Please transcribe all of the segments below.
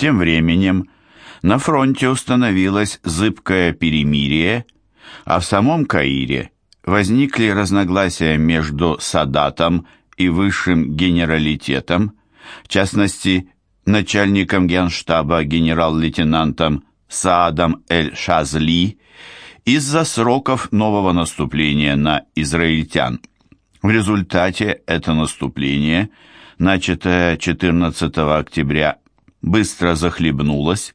Тем временем на фронте установилось зыбкое перемирие, а в самом Каире возникли разногласия между Садатом и высшим генералитетом, в частности, начальником генштаба генерал-лейтенантом Саадом Эль-Шазли из-за сроков нового наступления на израильтян. В результате это наступление, начатое 14 октября, быстро захлебнулось,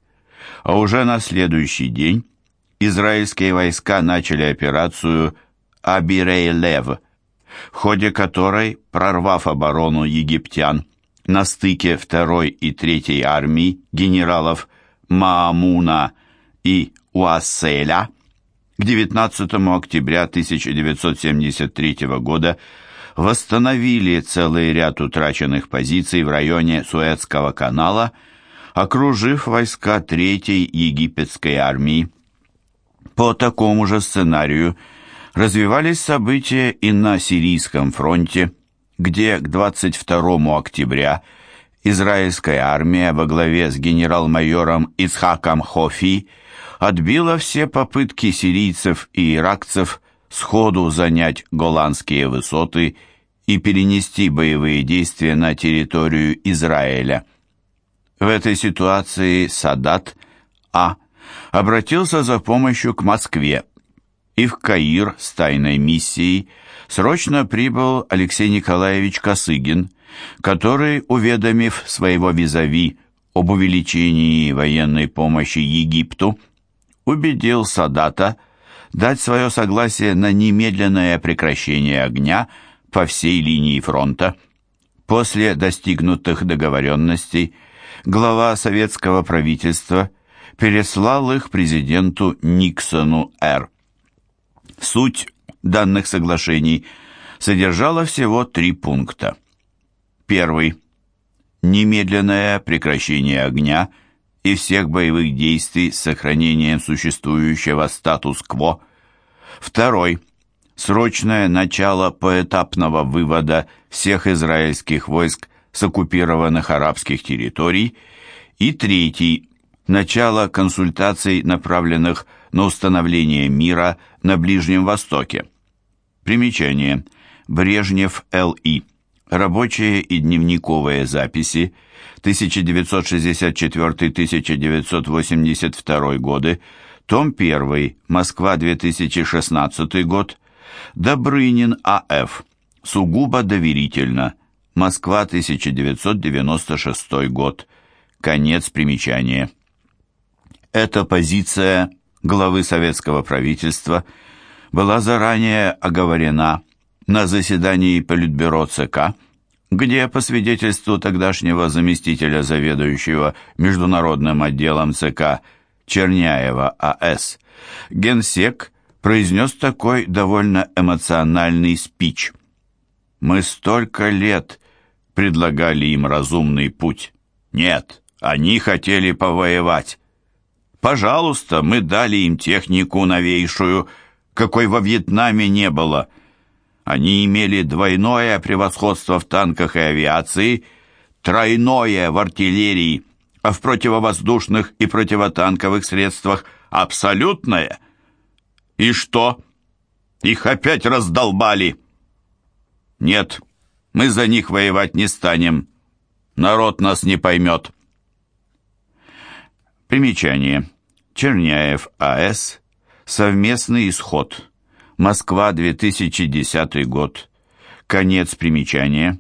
а уже на следующий день израильские войска начали операцию Абирей-Лев, в ходе которой, прорвав оборону египтян на стыке 2 и 3 армий генералов Маамуна и Уасселя, к 19 октября 1973 года восстановили целый ряд утраченных позиций в районе Суэцкого канала, окружив войска Третьей египетской армии. По такому же сценарию развивались события и на Сирийском фронте, где к 22 октября израильская армия во главе с генерал-майором Ицхаком Хофи отбила все попытки сирийцев и иракцев сходу занять голландские высоты и перенести боевые действия на территорию Израиля. В этой ситуации Садат А. обратился за помощью к Москве, и в Каир с тайной миссией срочно прибыл Алексей Николаевич Косыгин, который, уведомив своего визави об увеличении военной помощи Египту, убедил Садата дать свое согласие на немедленное прекращение огня по всей линии фронта. После достигнутых договоренностей глава советского правительства переслал их президенту Никсону Р. Суть данных соглашений содержала всего три пункта. Первый. Немедленное прекращение огня – и всех боевых действий с сохранением существующего статус-кво. Второй. Срочное начало поэтапного вывода всех израильских войск с оккупированных арабских территорий. И третий. Начало консультаций, направленных на установление мира на Ближнем Востоке. Примечание. Брежнев Л.И. Рабочие и дневниковые записи 1964-1982 годы, том 1, Москва, 2016 год, Добрынин А.Ф. Сугубо доверительно. Москва, 1996 год. Конец примечания. Эта позиция главы советского правительства была заранее оговорена на заседании Политбюро ЦК где, по свидетельству тогдашнего заместителя заведующего международным отделом ЦК Черняева А.С., генсек произнес такой довольно эмоциональный спич. «Мы столько лет предлагали им разумный путь. Нет, они хотели повоевать. Пожалуйста, мы дали им технику новейшую, какой во Вьетнаме не было». Они имели двойное превосходство в танках и авиации, тройное в артиллерии, а в противовоздушных и противотанковых средствах абсолютное. И что? Их опять раздолбали. Нет, мы за них воевать не станем. Народ нас не поймет. Примечание. Черняев А.С. Совместный исход. Москва, 2010 год. Конец примечания.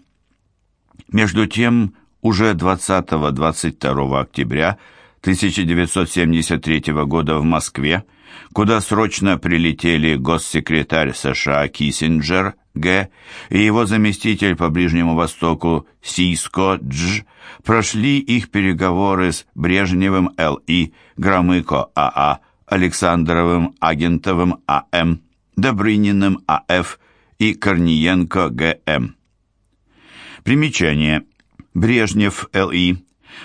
Между тем, уже 20-22 октября 1973 года в Москве, куда срочно прилетели госсекретарь США Киссинджер Г. и его заместитель по Ближнему Востоку Сиско Дж. прошли их переговоры с Брежневым Л.И., Громыко А.А., Александровым Агентовым А.М. Добрыниным А.Ф. и Корниенко Г.М. Примечание. Брежнев Л.И.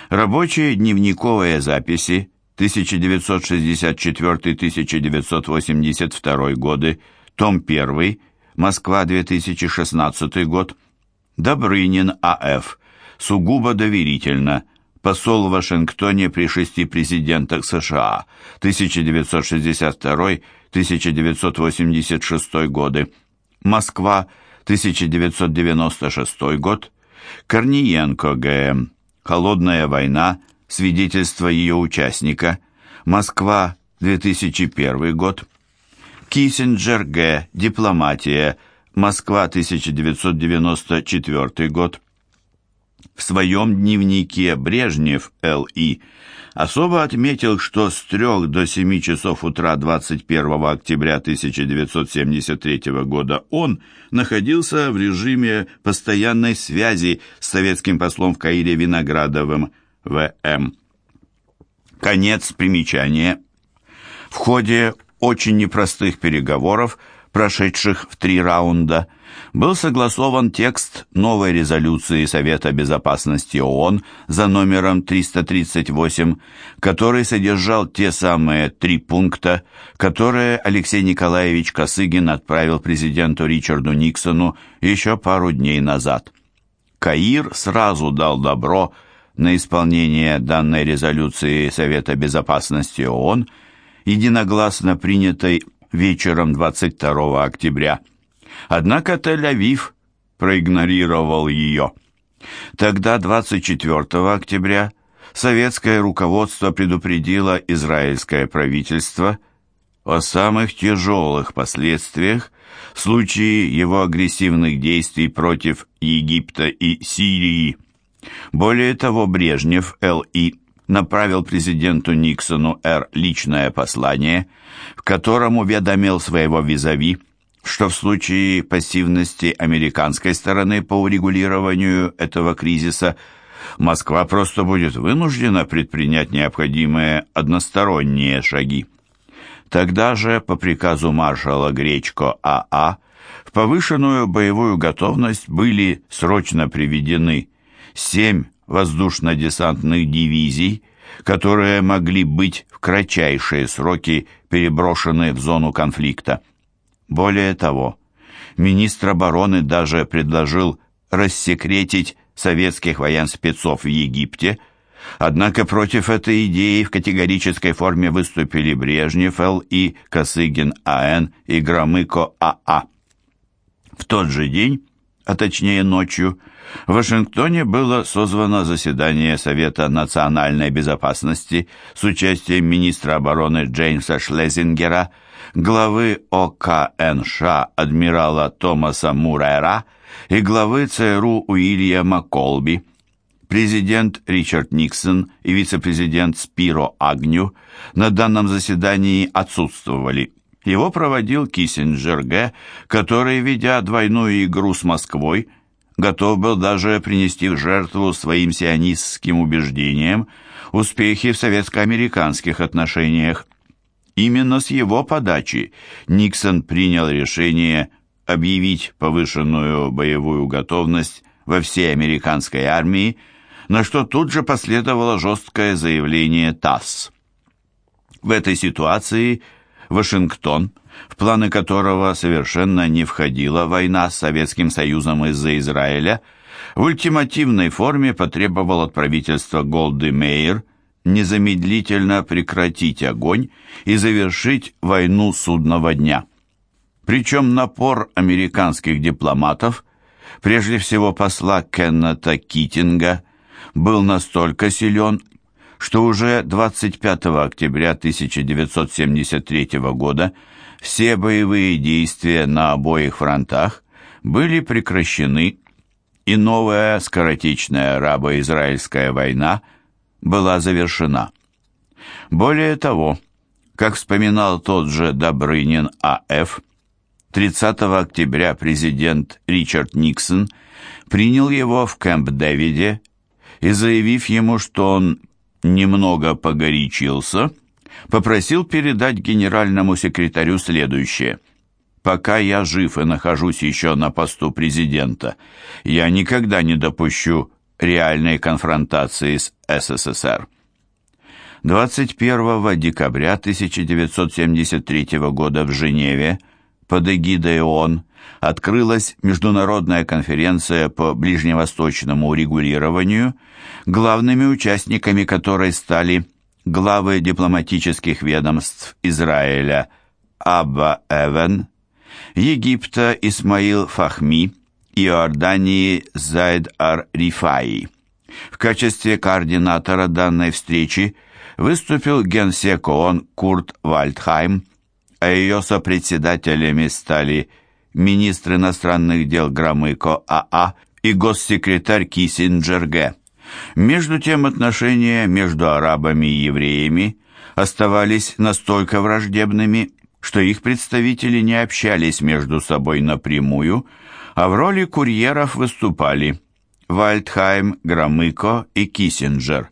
Рабочие дневниковые записи 1964-1982 годы, том 1, Москва, 2016 год. Добрынин А.Ф. Сугубо доверительно. посол в Вашингтоне при шести президентах США. 1962-1986 годы, Москва 1996 год, Корниенко ГМ, Холодная война, свидетельство ее участника, Москва 2001 год, Киссинджер Г. Дипломатия, Москва 1994 год, в своем дневнике Брежнев Л.И. особо отметил, что с 3 до 7 часов утра 21 октября 1973 года он находился в режиме постоянной связи с советским послом в Каире Виноградовым В.М. Конец примечания. В ходе очень непростых переговоров, прошедших в три раунда, был согласован текст новой резолюции Совета Безопасности ООН за номером 338, который содержал те самые три пункта, которые Алексей Николаевич Косыгин отправил президенту Ричарду Никсону еще пару дней назад. Каир сразу дал добро на исполнение данной резолюции Совета Безопасности ООН, единогласно принятой вечером 22 октября – Однако Тель-Авив проигнорировал ее. Тогда, 24 октября, советское руководство предупредило израильское правительство о самых тяжелых последствиях в случае его агрессивных действий против Египта и Сирии. Более того, Брежнев Л.И. направил президенту Никсону Р. личное послание, в котором уведомил своего визави что в случае пассивности американской стороны по урегулированию этого кризиса Москва просто будет вынуждена предпринять необходимые односторонние шаги. Тогда же, по приказу маршала Гречко АА, а, в повышенную боевую готовность были срочно приведены семь воздушно-десантных дивизий, которые могли быть в кратчайшие сроки переброшены в зону конфликта. Более того, министр обороны даже предложил рассекретить советских военспецов в Египте, однако против этой идеи в категорической форме выступили Брежнев Л. и Косыгин А.Н. и Громыко А.А. А. В тот же день, а точнее ночью, в Вашингтоне было созвано заседание Совета национальной безопасности с участием министра обороны Джеймса Шлезингера, главы ОКНШ адмирала Томаса Мурера и главы ЦРУ Уильяма Колби. Президент Ричард Никсон и вице-президент Спиро Агню на данном заседании отсутствовали. Его проводил Киссинджер Г., который, ведя двойную игру с Москвой, готов был даже принести в жертву своим сионистским убеждениям успехи в советско-американских отношениях. Именно с его подачи Никсон принял решение объявить повышенную боевую готовность во всей американской армии, на что тут же последовало жесткое заявление ТАСС. В этой ситуации Вашингтон, в планы которого совершенно не входила война с Советским Союзом из-за Израиля, в ультимативной форме потребовал от правительства Голды Мейер незамедлительно прекратить огонь и завершить войну судного дня. Причем напор американских дипломатов, прежде всего посла Кеннета Китинга, был настолько силен, что уже 25 октября 1973 года все боевые действия на обоих фронтах были прекращены, и новая скоротечная арабо-израильская война – была завершена. Более того, как вспоминал тот же Добрынин А.Ф., 30 октября президент Ричард Никсон принял его в Кэмп-Дэвиде и, заявив ему, что он немного погорячился, попросил передать генеральному секретарю следующее. «Пока я жив и нахожусь еще на посту президента, я никогда не допущу реальной конфронтации с СССР. 21 декабря 1973 года в Женеве под эгидой ООН открылась международная конференция по ближневосточному урегулированию, главными участниками которой стали главы дипломатических ведомств Израиля Абба Эвен, Египта Исмаил Фахми, Иордании Зайд Ар-Рифаи. В качестве координатора данной встречи выступил генсек ООН Курт Вальдхайм, а ее сопредседателями стали министр иностранных дел Громыко АА и госсекретарь Киссинджер Г. Между тем отношения между арабами и евреями оставались настолько враждебными, что их представители не общались между собой напрямую, а в роли курьеров выступали Вальдхайм, Громыко и Киссинджер.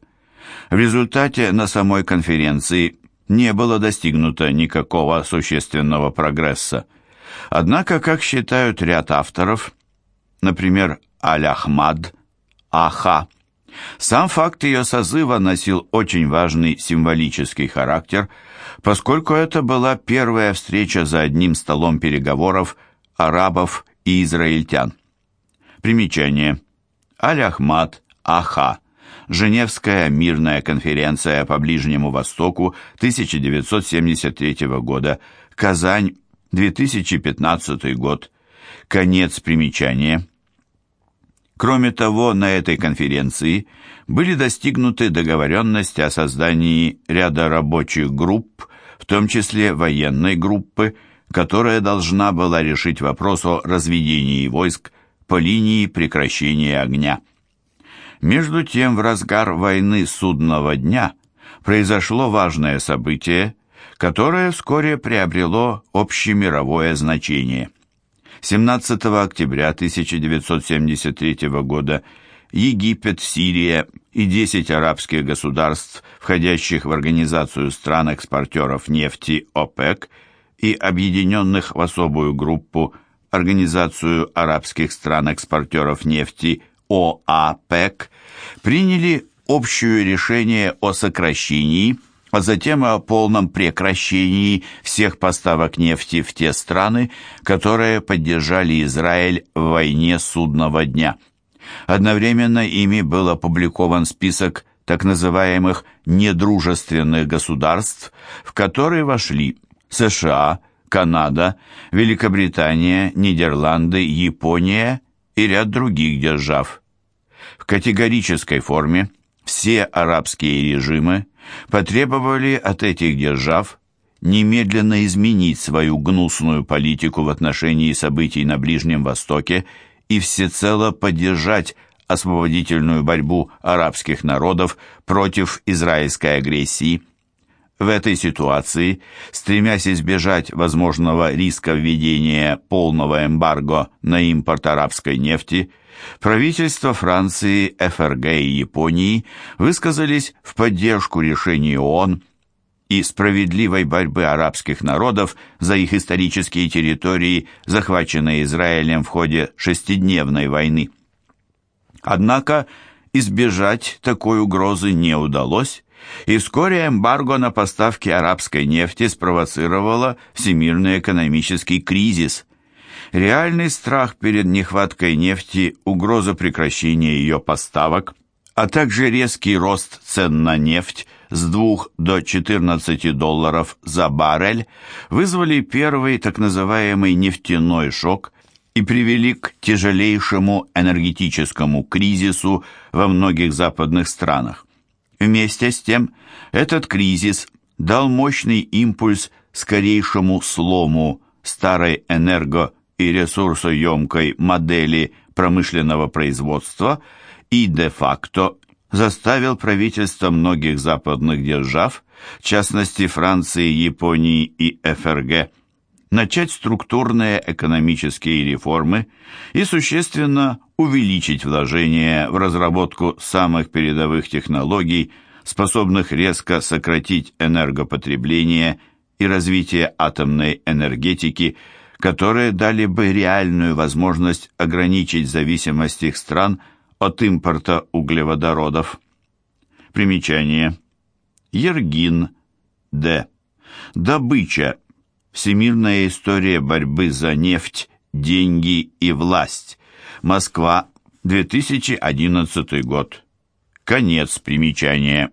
В результате на самой конференции не было достигнуто никакого существенного прогресса. Однако, как считают ряд авторов, например, Аль-Ахмад, Аха, сам факт ее созыва носил очень важный символический характер, поскольку это была первая встреча за одним столом переговоров арабов и израильтян. Примечание. Аль-Ахмад, Аха. Женевская мирная конференция по Ближнему Востоку 1973 года. Казань, 2015 год. Конец примечания. Кроме того, на этой конференции были достигнуты договоренности о создании ряда рабочих групп, в том числе военной группы, которая должна была решить вопрос о разведении войск по линии прекращения огня. Между тем, в разгар войны судного дня произошло важное событие, которое вскоре приобрело общемировое значение – 17 октября 1973 года Египет, Сирия и 10 арабских государств, входящих в Организацию стран-экспортеров нефти ОПЕК и объединенных в особую группу Организацию арабских стран-экспортеров нефти ОАПЕК, приняли общее решение о сокращении – а затем о полном прекращении всех поставок нефти в те страны, которые поддержали Израиль в войне судного дня. Одновременно ими был опубликован список так называемых недружественных государств, в которые вошли США, Канада, Великобритания, Нидерланды, Япония и ряд других держав. В категорической форме все арабские режимы потребовали от этих держав немедленно изменить свою гнусную политику в отношении событий на Ближнем Востоке и всецело поддержать освободительную борьбу арабских народов против израильской агрессии. В этой ситуации, стремясь избежать возможного риска введения полного эмбарго на импорт арабской нефти, правительства Франции, ФРГ и Японии высказались в поддержку решения ООН и справедливой борьбы арабских народов за их исторические территории, захваченные Израилем в ходе шестидневной войны. Однако избежать такой угрозы не удалось, и вскоре эмбарго на поставки арабской нефти спровоцировало всемирный экономический кризис – реальный страх перед нехваткой нефти, угроза прекращения ее поставок, а также резкий рост цен на нефть с 2 до 14 долларов за баррель вызвали первый так называемый нефтяной шок и привели к тяжелейшему энергетическому кризису во многих западных странах. Вместе с тем, этот кризис дал мощный импульс скорейшему слому старой энерго и ресурсоемкой модели промышленного производства и де-факто заставил правительства многих западных держав, в частности Франции, Японии и ФРГ, начать структурные экономические реформы и существенно увеличить вложения в разработку самых передовых технологий, способных резко сократить энергопотребление и развитие атомной энергетики – которые дали бы реальную возможность ограничить зависимость их стран от импорта углеводородов. Примечание. Ергин. Д. Добыча. Всемирная история борьбы за нефть, деньги и власть. Москва, 2011 год. Конец примечания.